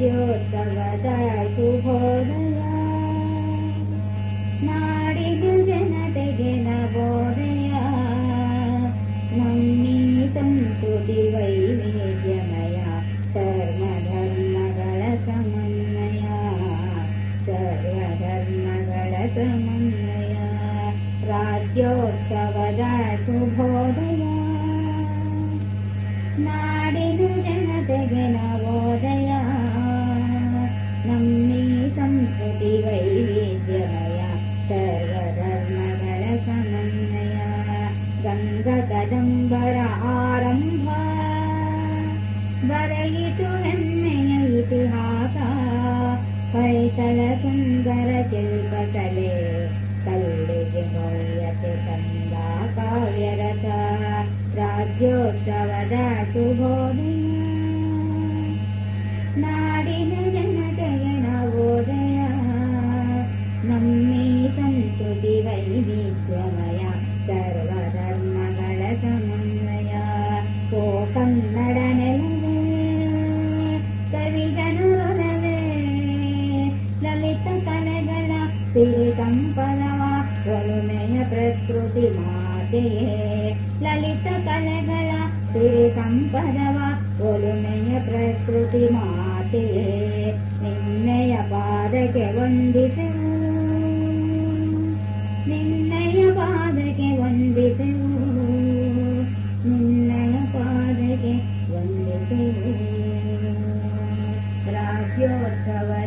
ರಾಜ್ಯೋತ್ಸವದ ಶುಭೋದಯ ನಾಡಿನ ಜನತೆಗೆ ನವೋದಯ ನಮ್ಮಿ ಸಂಸ್ಕೃತಿ ವೈವಿಧ್ಯಮಯ ಸರ್ವಧರ್ಮಗಳ ಸಮನ್ವಯ ಸರ್ವಧರ್ಮಗಳ ಸಮನ್ವಯ ರಾಜ್ಯೋತ್ಸವದ ಶುಭೋದಯ ನಾಡಿನ ಜನತೆಗೆ ನವೋದಯ ಗಂಗ ಕದಂಬರ ಆರಂಭ ಬರೆಯಿತು ಹೆಮ್ಮೆಯ ಇತಿಹಾಸ ಹೊಯ್ಸಳ ಸುಂದರ ಶಿಲ್ಪಕಲೆ ಕಲ್ಲಿಗೆ ಭವ್ಯತೆ ತಂದ ಕಾವ್ಯರಸ ರಾಜ್ಯೋತ್ಸವದ ಶುಭೋದಯ ನಾಡಿನ ಕನ್ನಡ ನೆಲವೇ ಕವಿ ಜನರೇ ಲಲಿತ ಕಲೆಗಳ ಸಿರಿ ಸಂಪದವ ಒಲುಮೆಯ ಪ್ರಕೃತಿ ಮಾತೆಯೇ ಲಲಿತ ಕಲೆಗಳ ಸಿರಿ ಸಂಪದವ ಒಲುಮೆಯ ಪ್ರಕೃತಿ ಮಾತೆಯೇ ನಿನ್ನೆಯ ಪಾದಕ್ಕೆ ವಂದಿಸೆವು yawan tawa